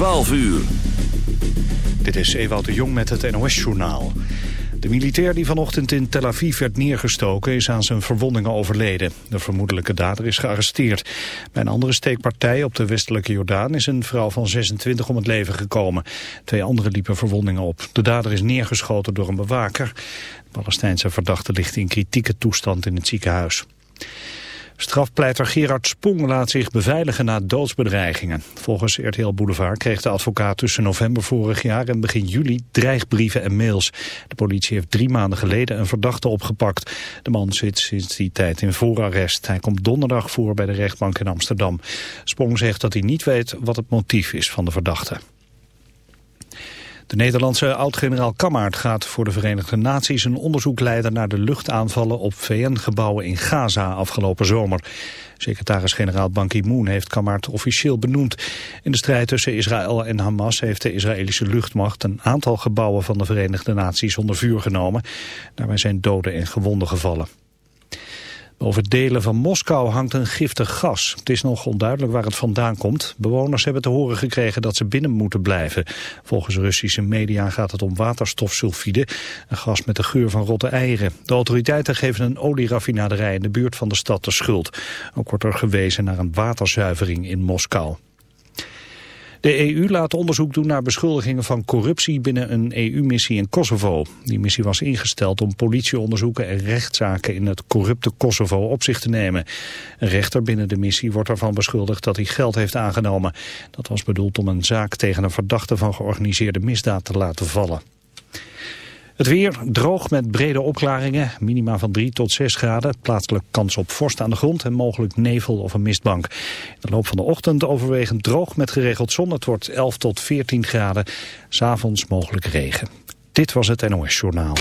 12 uur. Dit is Ewout de Jong met het NOS-journaal. De militair die vanochtend in Tel Aviv werd neergestoken is aan zijn verwondingen overleden. De vermoedelijke dader is gearresteerd. Bij een andere steekpartij op de westelijke Jordaan is een vrouw van 26 om het leven gekomen. Twee anderen liepen verwondingen op. De dader is neergeschoten door een bewaker. De Palestijnse verdachte ligt in kritieke toestand in het ziekenhuis. Strafpleiter Gerard Spong laat zich beveiligen na doodsbedreigingen. Volgens RTL Boulevard kreeg de advocaat tussen november vorig jaar en begin juli dreigbrieven en mails. De politie heeft drie maanden geleden een verdachte opgepakt. De man zit sinds die tijd in voorarrest. Hij komt donderdag voor bij de rechtbank in Amsterdam. Spong zegt dat hij niet weet wat het motief is van de verdachte. De Nederlandse oud-generaal Kammaert gaat voor de Verenigde Naties een onderzoek leiden naar de luchtaanvallen op VN-gebouwen in Gaza afgelopen zomer. Secretaris-generaal Ban Ki-moon heeft Kammaert officieel benoemd. In de strijd tussen Israël en Hamas heeft de Israëlische luchtmacht een aantal gebouwen van de Verenigde Naties onder vuur genomen. Daarbij zijn doden en gewonden gevallen. Over delen van Moskou hangt een giftig gas. Het is nog onduidelijk waar het vandaan komt. Bewoners hebben te horen gekregen dat ze binnen moeten blijven. Volgens Russische media gaat het om waterstofsulfide, een gas met de geur van rotte eieren. De autoriteiten geven een olieraffinaderij in de buurt van de stad de schuld. Ook wordt er gewezen naar een waterzuivering in Moskou. De EU laat onderzoek doen naar beschuldigingen van corruptie binnen een EU-missie in Kosovo. Die missie was ingesteld om politieonderzoeken en rechtszaken in het corrupte Kosovo op zich te nemen. Een rechter binnen de missie wordt ervan beschuldigd dat hij geld heeft aangenomen. Dat was bedoeld om een zaak tegen een verdachte van georganiseerde misdaad te laten vallen. Het weer droog met brede opklaringen, minima van 3 tot 6 graden. Plaatselijk kans op vorst aan de grond en mogelijk nevel of een mistbank. In de loop van de ochtend overwegend droog met geregeld zon. Het wordt 11 tot 14 graden. S'avonds mogelijk regen. Dit was het NOS Journaal.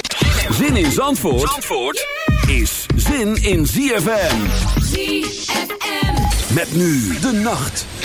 Zin in Zandvoort, Zandvoort is zin in ZFM. ZFM. Met nu de nacht.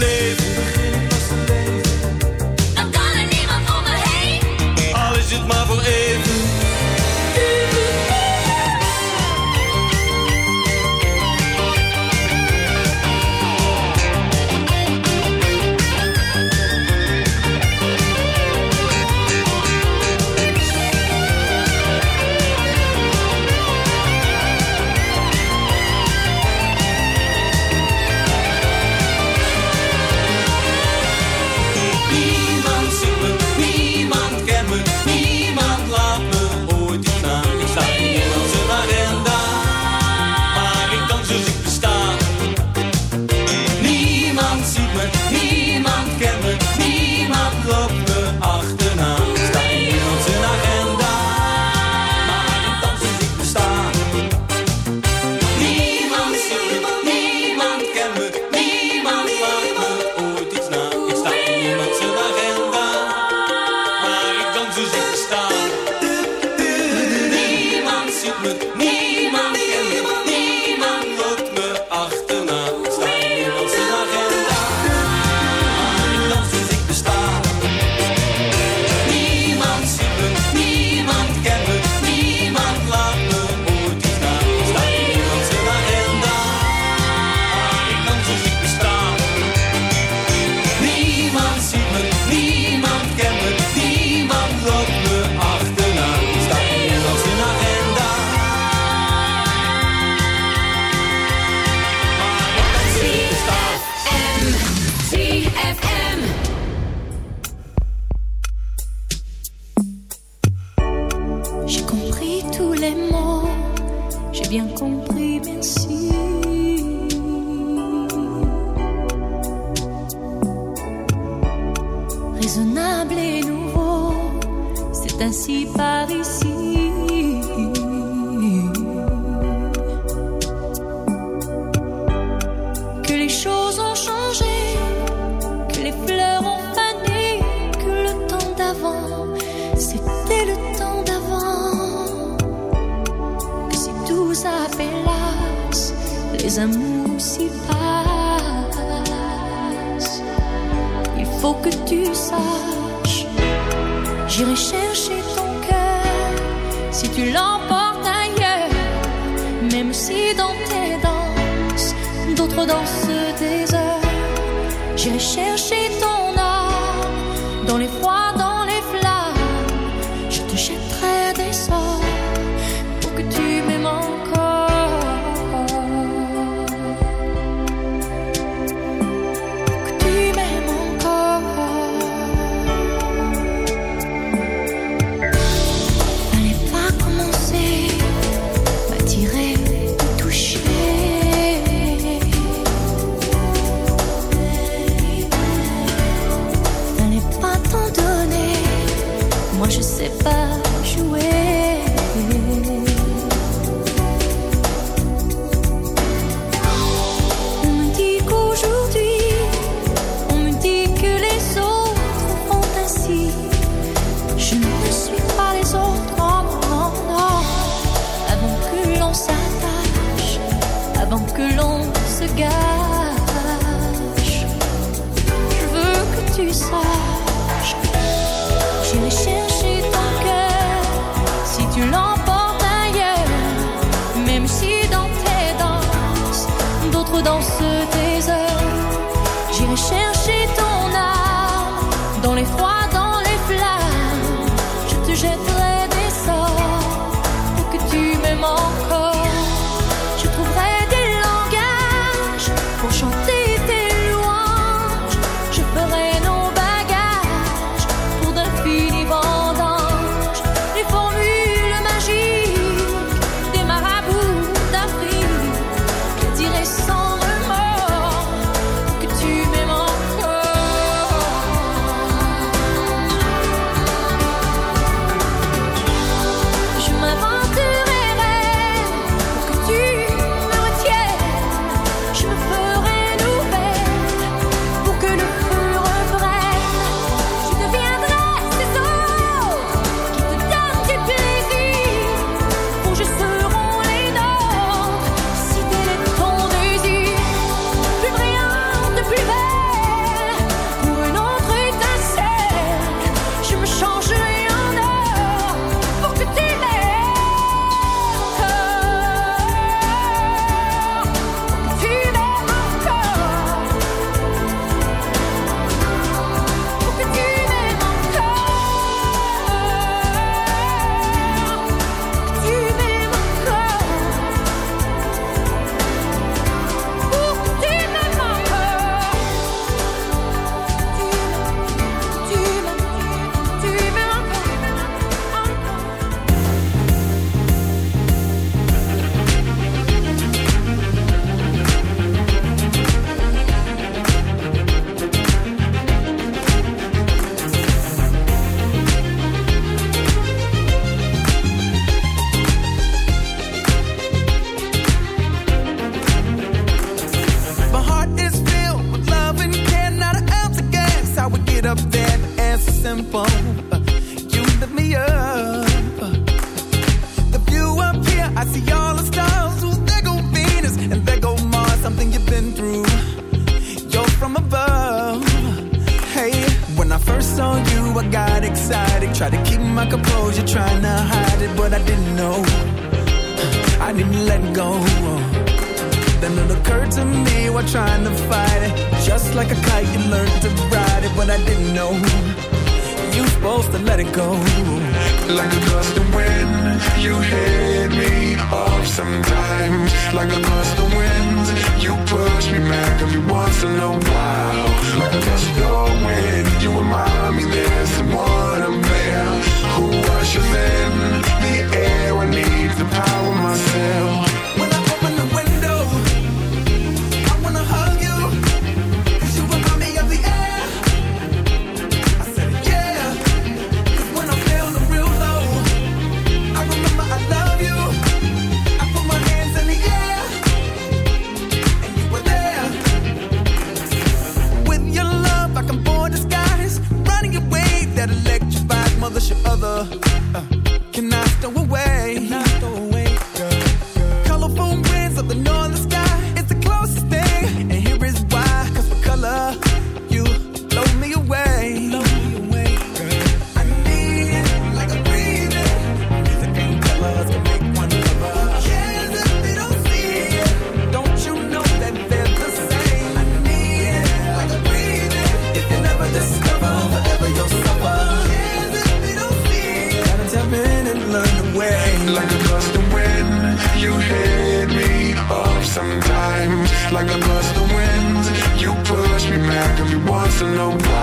late. Gâche, je veux que tu saches. Uh. like I'm lost the winds You push me back if you want to know why.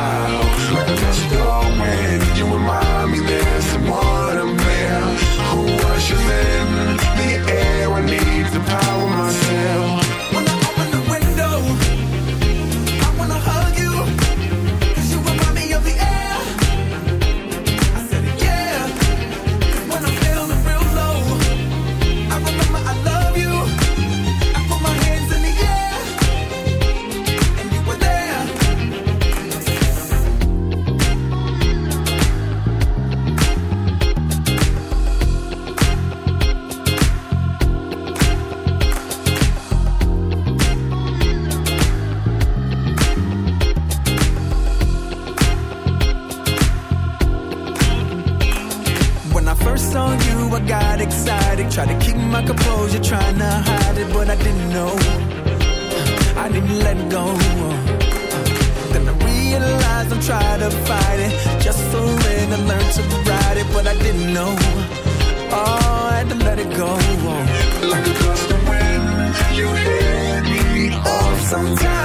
time.